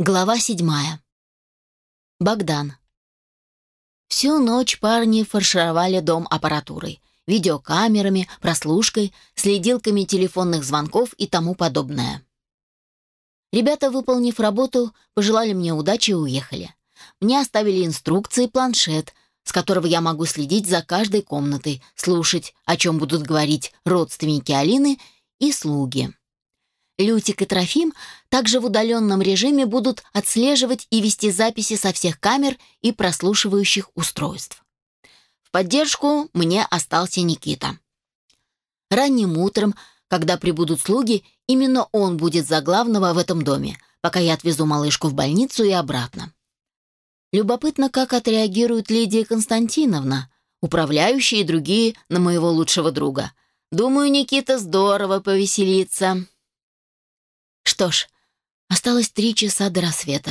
Глава седьмая. Богдан. Всю ночь парни фаршировали дом аппаратурой, видеокамерами, прослушкой, следилками телефонных звонков и тому подобное. Ребята, выполнив работу, пожелали мне удачи и уехали. Мне оставили инструкции и планшет, с которого я могу следить за каждой комнатой, слушать, о чем будут говорить родственники Алины и слуги. Лютик и Трофим также в удаленном режиме будут отслеживать и вести записи со всех камер и прослушивающих устройств. В поддержку мне остался Никита. Ранним утром, когда прибудут слуги, именно он будет за главного в этом доме, пока я отвезу малышку в больницу и обратно. Любопытно, как отреагирует Лидия Константиновна, управляющие и другие на моего лучшего друга. Думаю, Никита здорово повеселится. Что ж, осталось три часа до рассвета.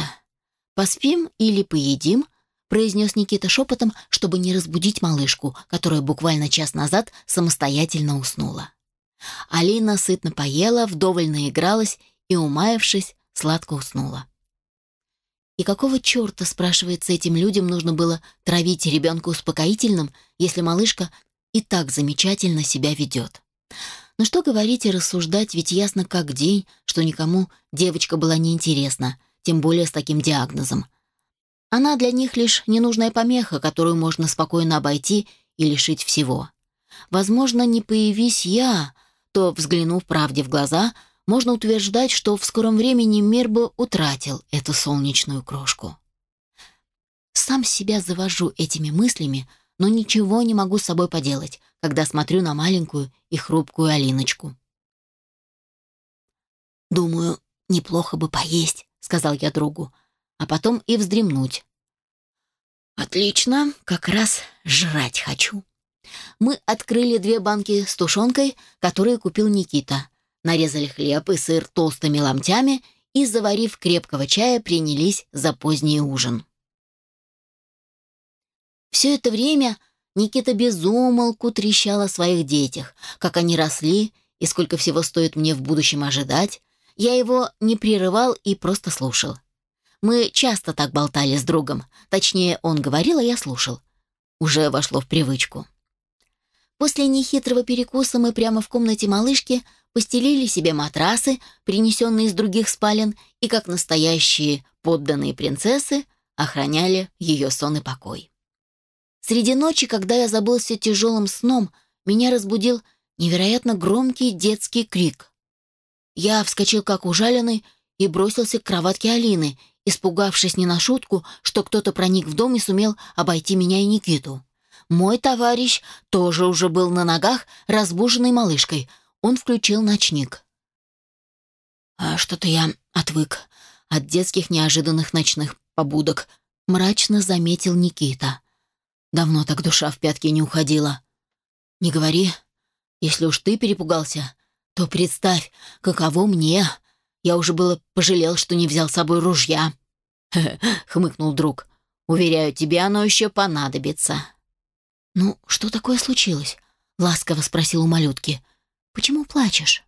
«Поспим или поедим?» — произнес Никита шепотом, чтобы не разбудить малышку, которая буквально час назад самостоятельно уснула. Алина сытно поела, вдоволь наигралась и, умаявшись, сладко уснула. И какого черта, спрашивается, этим людям нужно было травить ребенка успокоительным, если малышка и так замечательно себя ведет? Но что говорить и рассуждать, ведь ясно как день, что никому девочка была неинтересна, тем более с таким диагнозом. Она для них лишь ненужная помеха, которую можно спокойно обойти и лишить всего. Возможно, не появись я, то, взглянув правде в глаза, можно утверждать, что в скором времени мир бы утратил эту солнечную крошку. Сам себя завожу этими мыслями, но ничего не могу с собой поделать, когда смотрю на маленькую и хрупкую Алиночку. «Думаю, неплохо бы поесть», — сказал я другу, «а потом и вздремнуть». «Отлично, как раз жрать хочу». Мы открыли две банки с тушенкой, которые купил Никита, нарезали хлеб и сыр толстыми ломтями и, заварив крепкого чая, принялись за поздний ужин. Все это время Никита безумолку трещал о своих детях, как они росли и сколько всего стоит мне в будущем ожидать. Я его не прерывал и просто слушал. Мы часто так болтали с другом. Точнее, он говорил, а я слушал. Уже вошло в привычку. После нехитрого перекуса мы прямо в комнате малышки постелили себе матрасы, принесенные из других спален, и, как настоящие подданные принцессы, охраняли ее сон и покой. Среди ночи, когда я забылся тяжелым сном, меня разбудил невероятно громкий детский крик. Я вскочил как ужаленный и бросился к кроватке Алины, испугавшись не на шутку, что кто-то проник в дом и сумел обойти меня и Никиту. Мой товарищ тоже уже был на ногах, разбуженный малышкой. Он включил ночник. А что-то я отвык от детских неожиданных ночных побудок, мрачно заметил Никита. Давно так душа в пятки не уходила. Не говори. Если уж ты перепугался, то представь, каково мне. Я уже было пожалел, что не взял с собой ружья. хмыкнул друг. Уверяю, тебе оно еще понадобится. Ну, что такое случилось? Ласково спросил у малютки. Почему плачешь?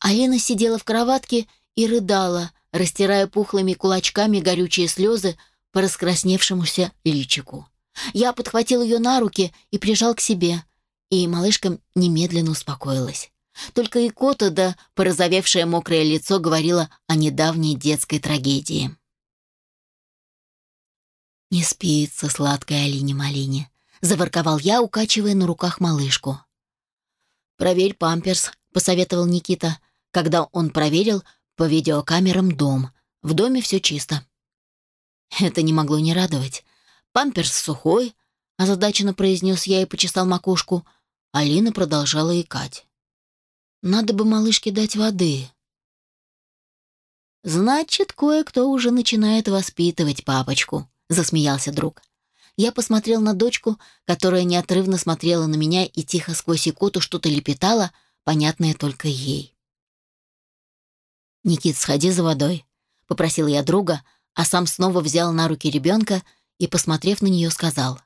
Алена сидела в кроватке и рыдала, растирая пухлыми кулачками горючие слезы по раскрасневшемуся личику. Я подхватил ее на руки и прижал к себе, и малышка немедленно успокоилась. Только икота да порозовевшее мокрое лицо говорило о недавней детской трагедии. «Не спится сладкая Алине-малине», — заворковал я, укачивая на руках малышку. «Проверь памперс», — посоветовал Никита, когда он проверил по видеокамерам дом. В доме все чисто. Это не могло не радовать. Памперс сухой, озадаченно произнес я и почесал макушку. Алина продолжала икать. Надо бы малышке дать воды. Значит, кое-кто уже начинает воспитывать папочку, засмеялся друг. Я посмотрел на дочку, которая неотрывно смотрела на меня и тихо сквозь икоту что-то лепетала, понятное только ей. «Никит, сходи за водой», — попросил я друга, а сам снова взял на руки ребенка и, посмотрев на нее, сказал.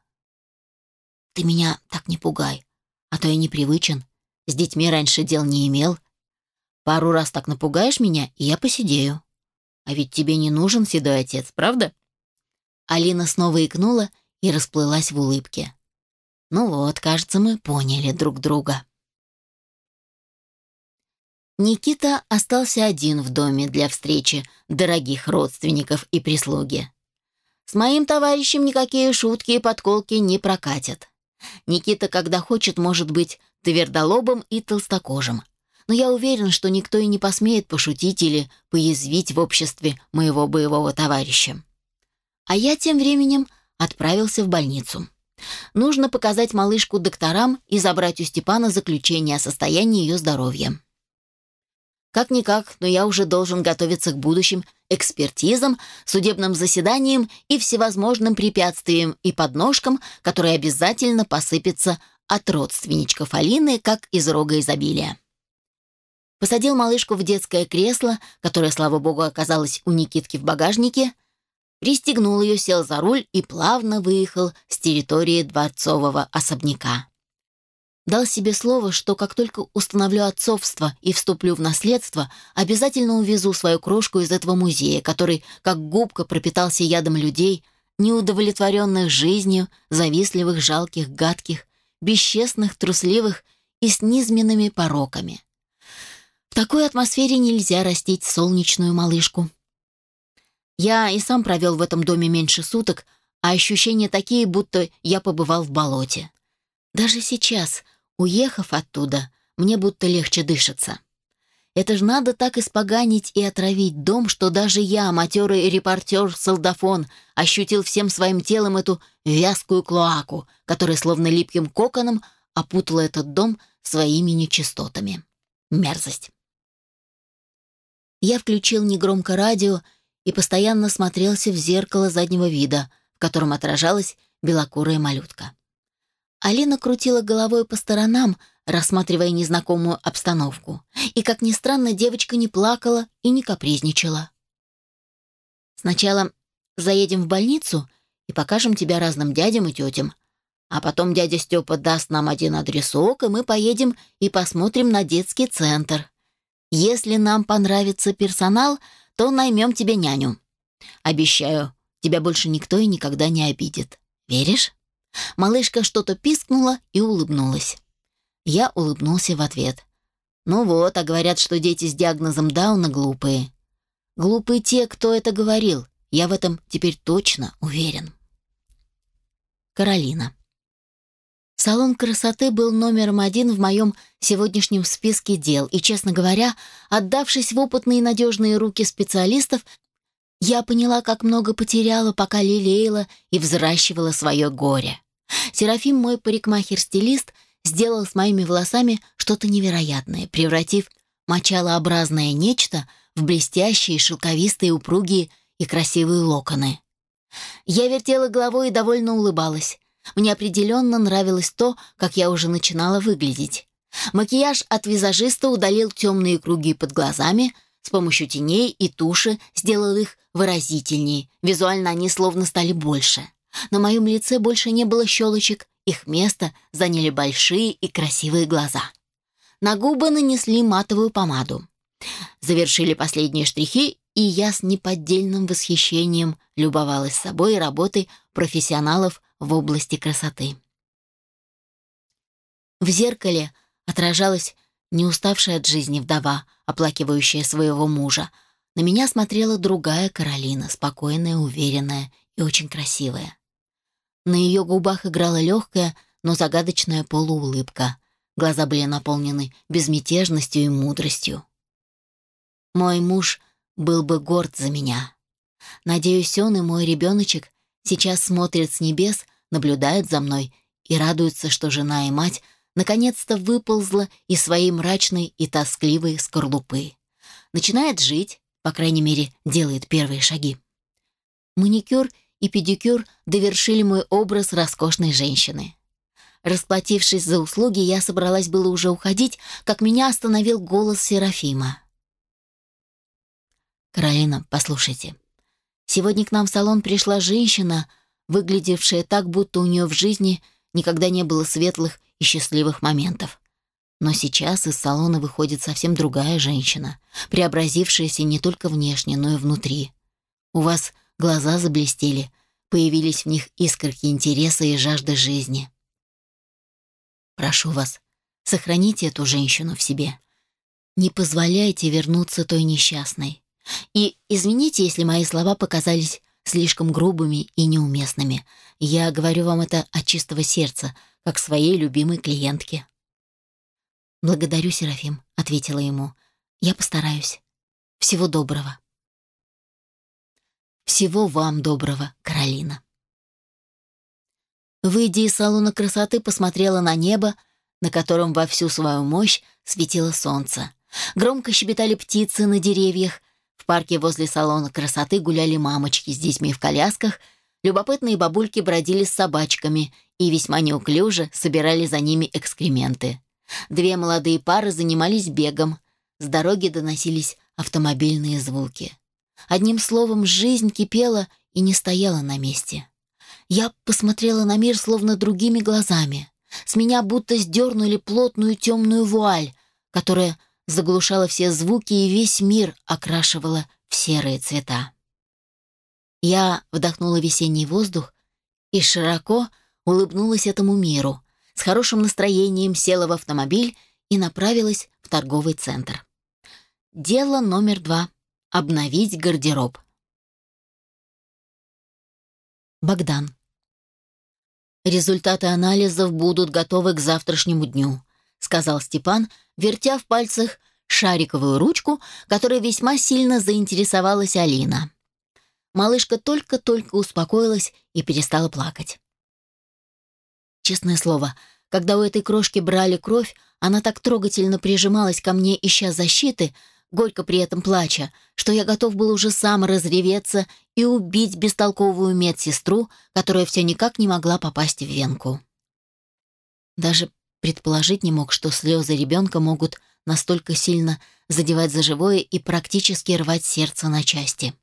«Ты меня так не пугай, а то я непривычен. С детьми раньше дел не имел. Пару раз так напугаешь меня, и я посидею». А ведь тебе не нужен седой отец, правда? Алина снова икнула и расплылась в улыбке. Ну вот, кажется, мы поняли друг друга. Никита остался один в доме для встречи дорогих родственников и прислуги. С моим товарищем никакие шутки и подколки не прокатят. Никита, когда хочет, может быть твердолобым и толстокожим. Но я уверен, что никто и не посмеет пошутить или поязвить в обществе моего боевого товарища. А я тем временем отправился в больницу. Нужно показать малышку докторам и забрать у Степана заключение о состоянии ее здоровья. Как-никак, но я уже должен готовиться к будущим экспертизам, судебным заседаниям и всевозможным препятствиям и подножкам, которые обязательно посыпятся от родственничков Алины, как из рога изобилия. Посадил малышку в детское кресло, которое, слава богу, оказалось у Никитки в багажнике, пристегнул ее, сел за руль и плавно выехал с территории дворцового особняка. Дал себе слово, что как только установлю отцовство и вступлю в наследство, обязательно увезу свою крошку из этого музея, который, как губка, пропитался ядом людей, неудовлетворенных жизнью, завистливых, жалких, гадких, бесчестных, трусливых и с низменными пороками. В такой атмосфере нельзя растить солнечную малышку. Я и сам провел в этом доме меньше суток, а ощущения такие, будто я побывал в болоте. Даже сейчас, уехав оттуда, мне будто легче дышится. Это ж надо так испоганить и отравить дом, что даже я, матерый репортер-солдафон, ощутил всем своим телом эту вязкую клоаку, которая словно липким коконом опутала этот дом своими нечистотами. Мерзость. Я включил негромко радио и постоянно смотрелся в зеркало заднего вида, в котором отражалась белокурая малютка. Алина крутила головой по сторонам, рассматривая незнакомую обстановку. И, как ни странно, девочка не плакала и не капризничала. «Сначала заедем в больницу и покажем тебя разным дядям и тетям. А потом дядя Степа даст нам один адресок, и мы поедем и посмотрим на детский центр. Если нам понравится персонал, то наймем тебе няню. Обещаю, тебя больше никто и никогда не обидит. Веришь?» Малышка что-то пискнула и улыбнулась. Я улыбнулся в ответ. «Ну вот, а говорят, что дети с диагнозом Дауна глупые. Глупые те, кто это говорил. Я в этом теперь точно уверен». Каролина. Салон красоты был номером один в моем сегодняшнем списке дел, и, честно говоря, отдавшись в опытные и надежные руки специалистов, я поняла, как много потеряла, пока лелеяла и взращивала свое горе. Серафим, мой парикмахер-стилист, сделал с моими волосами что-то невероятное, превратив мочалообразное нечто в блестящие, шелковистые, упругие и красивые локоны. Я вертела головой и довольно улыбалась. Мне определенно нравилось то, как я уже начинала выглядеть. Макияж от визажиста удалил темные круги под глазами, с помощью теней и туши сделал их выразительнее, визуально они словно стали больше. На моем лице больше не было щелочек, их место заняли большие и красивые глаза. На губы нанесли матовую помаду. Завершили последние штрихи, и я с неподдельным восхищением любовалась собой и работой профессионалов в области красоты. В зеркале отражалась не уставшая от жизни вдова, оплакивающая своего мужа. На меня смотрела другая Каролина, спокойная, уверенная и очень красивая. На ее губах играла легкая, но загадочная полуулыбка. Глаза были наполнены безмятежностью и мудростью. Мой муж был бы горд за меня. Надеюсь, он и мой ребеночек сейчас смотрят с небес, наблюдают за мной и радуются, что жена и мать наконец-то выползла из своей мрачной и тоскливой скорлупы. Начинает жить, по крайней мере, делает первые шаги. Маникюр и педикюр довершили мой образ роскошной женщины. Расплатившись за услуги, я собралась было уже уходить, как меня остановил голос Серафима. «Каролина, послушайте. Сегодня к нам в салон пришла женщина, выглядевшая так, будто у нее в жизни никогда не было светлых и счастливых моментов. Но сейчас из салона выходит совсем другая женщина, преобразившаяся не только внешне, но и внутри. У вас глаза заблестели, появились в них искорки интереса и жажды жизни. Прошу вас, сохраните эту женщину в себе. Не позволяйте вернуться той несчастной. И извините, если мои слова показались слишком грубыми и неуместными. Я говорю вам это от чистого сердца, как своей любимой клиентке. «Благодарю, Серафим», — ответила ему. «Я постараюсь. Всего доброго». «Всего вам доброго, Каролина». Выйдя из салона красоты, посмотрела на небо, на котором во всю свою мощь светило солнце. Громко щебетали птицы на деревьях. В парке возле салона красоты гуляли мамочки с детьми в колясках. Любопытные бабульки бродили с собачками и весьма неуклюже собирали за ними экскременты. Две молодые пары занимались бегом. С дороги доносились автомобильные звуки. Одним словом, жизнь кипела и не стояла на месте. Я посмотрела на мир словно другими глазами. С меня будто сдернули плотную темную вуаль, которая заглушала все звуки и весь мир окрашивала в серые цвета. Я вдохнула весенний воздух и широко улыбнулась этому миру, с хорошим настроением села в автомобиль и направилась в торговый центр. Дело номер два — обновить гардероб. Богдан. «Результаты анализов будут готовы к завтрашнему дню», — сказал Степан, вертя в пальцах шариковую ручку, которой весьма сильно заинтересовалась Алина. Малышка только-только успокоилась и перестала плакать. Честное слово, когда у этой крошки брали кровь, она так трогательно прижималась ко мне, ища защиты, горько при этом плача, что я готов был уже сам разреветься и убить бестолковую медсестру, которая все никак не могла попасть в венку. Даже предположить не мог, что слезы ребенка могут настолько сильно задевать за живое и практически рвать сердце на части.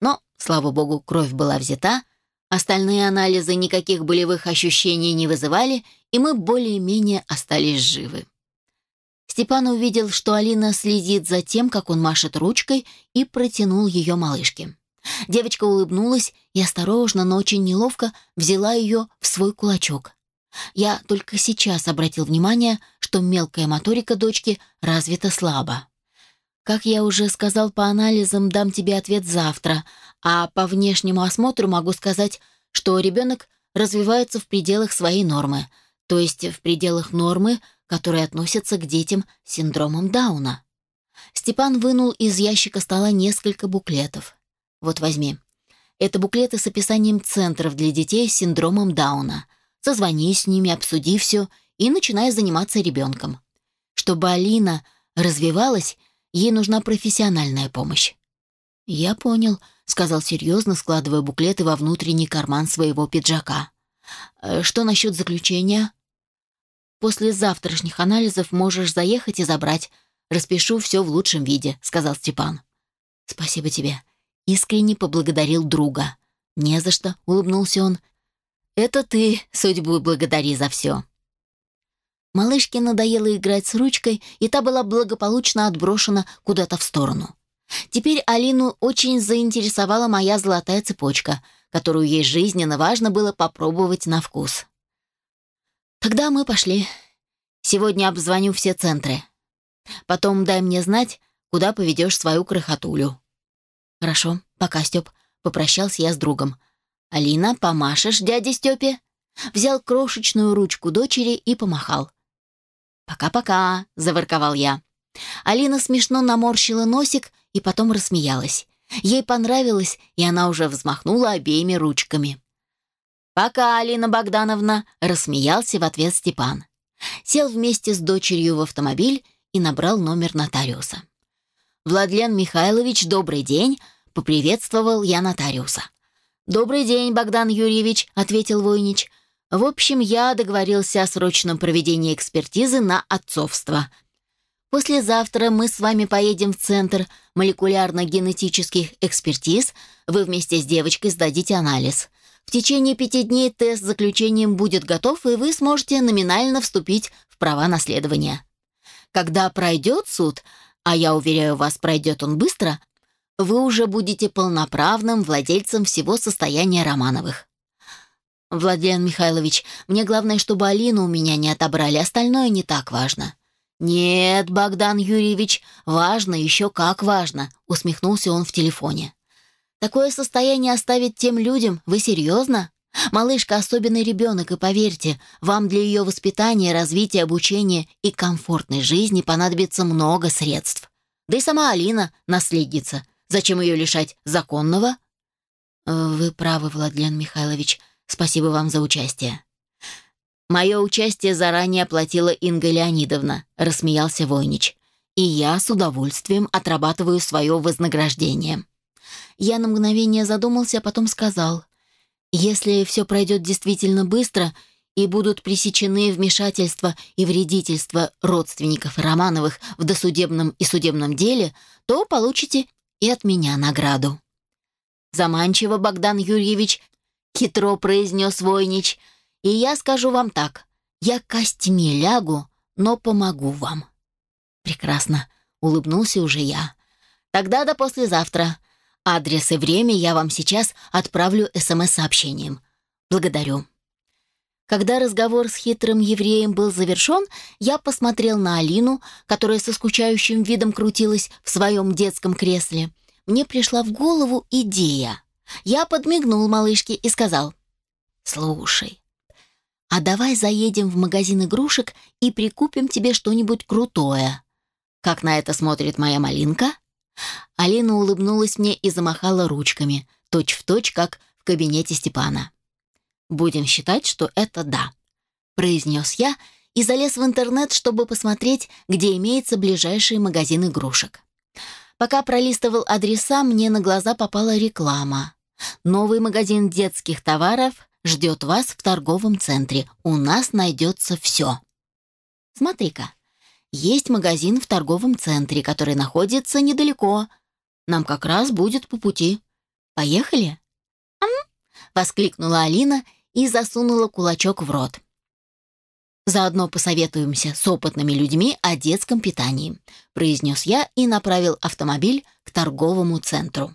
Но, слава богу, кровь была взята, остальные анализы никаких болевых ощущений не вызывали, и мы более-менее остались живы. Степан увидел, что Алина следит за тем, как он машет ручкой, и протянул ее малышке. Девочка улыбнулась и осторожно, но очень неловко взяла ее в свой кулачок. Я только сейчас обратил внимание, что мелкая моторика дочки развита слабо. Как я уже сказал по анализам, дам тебе ответ завтра, а по внешнему осмотру могу сказать, что ребенок развивается в пределах своей нормы, то есть в пределах нормы, которые относятся к детям с синдромом Дауна. Степан вынул из ящика стола несколько буклетов. Вот возьми. Это буклеты с описанием центров для детей с синдромом Дауна. Созвонись с ними, обсуди все и начинай заниматься ребенком. Чтобы Алина развивалась, ей нужна профессиональная помощь. «Я понял», — сказал серьезно, складывая буклеты во внутренний карман своего пиджака. «Э, «Что насчет заключения?» «После завтрашних анализов можешь заехать и забрать. Распишу все в лучшем виде», — сказал Степан. «Спасибо тебе». Искренне поблагодарил друга. «Не за что», — улыбнулся он. «Это ты судьбу благодари за все». Малышке надоело играть с ручкой, и та была благополучно отброшена куда-то в сторону. Теперь Алину очень заинтересовала моя золотая цепочка, которую ей жизненно важно было попробовать на вкус. Тогда мы пошли. Сегодня обзвоню все центры. Потом дай мне знать, куда поведешь свою крохотулю. Хорошо, пока, Степ. Попрощался я с другом. Алина, помашешь дяде Степе? Взял крошечную ручку дочери и помахал. «Пока-пока», — заворковал я. Алина смешно наморщила носик и потом рассмеялась. Ей понравилось, и она уже взмахнула обеими ручками. «Пока, Алина Богдановна!» — рассмеялся в ответ Степан. Сел вместе с дочерью в автомобиль и набрал номер нотариуса. «Владлен Михайлович, добрый день!» — поприветствовал я нотариуса. «Добрый день, Богдан Юрьевич», — ответил Войнич. В общем, я договорился о срочном проведении экспертизы на отцовство. Послезавтра мы с вами поедем в Центр молекулярно-генетических экспертиз. Вы вместе с девочкой сдадите анализ. В течение пяти дней тест с заключением будет готов, и вы сможете номинально вступить в права наследования. Когда пройдет суд, а я уверяю вас, пройдет он быстро, вы уже будете полноправным владельцем всего состояния Романовых. Владлен Михайлович, мне главное, чтобы Алину у меня не отобрали, остальное не так важно. Нет, Богдан Юрьевич, важно, еще как важно, усмехнулся он в телефоне. Такое состояние оставить тем людям, вы серьезно? Малышка особенный ребенок, и поверьте, вам для ее воспитания, развития, обучения и комфортной жизни понадобится много средств. Да и сама Алина — наследница. Зачем ее лишать законного? Вы правы, Владлен Михайлович. Спасибо вам за участие. Мое участие заранее оплатила Инга Леонидовна, рассмеялся Войнич. И я с удовольствием отрабатываю свое вознаграждение. Я на мгновение задумался, а потом сказал — если все пройдет действительно быстро и будут пресечены вмешательства и вредительства родственников Романовых в досудебном и судебном деле, то получите и от меня награду. Заманчиво, Богдан Юрьевич, хитро произнес Войнич, и я скажу вам так, я костьми лягу, но помогу вам. Прекрасно, улыбнулся уже я. Тогда до послезавтра. Адрес и время я вам сейчас отправлю СМС-сообщением. Благодарю. Когда разговор с хитрым евреем был завершен, я посмотрел на Алину, которая со скучающим видом крутилась в своем детском кресле. Мне пришла в голову идея. Я подмигнул малышке и сказал, «Слушай, а давай заедем в магазин игрушек и прикупим тебе что-нибудь крутое». Как на это смотрит моя малинка? Алина улыбнулась мне и замахала ручками, точь-в-точь, точь, как в кабинете Степана. «Будем считать, что это да», — произнес я и залез в интернет, чтобы посмотреть, где имеется ближайший магазин игрушек. Пока пролистывал адреса, мне на глаза попала реклама. «Новый магазин детских товаров ждет вас в торговом центре. У нас найдется все». Смотри-ка, есть магазин в торговом центре, который находится недалеко. Нам как раз будет по пути. Поехали?» «Ам!» — воскликнула Алина и засунула кулачок в рот. «Заодно посоветуемся с опытными людьми о детском питании», — произнес я и направил автомобиль к торговому центру.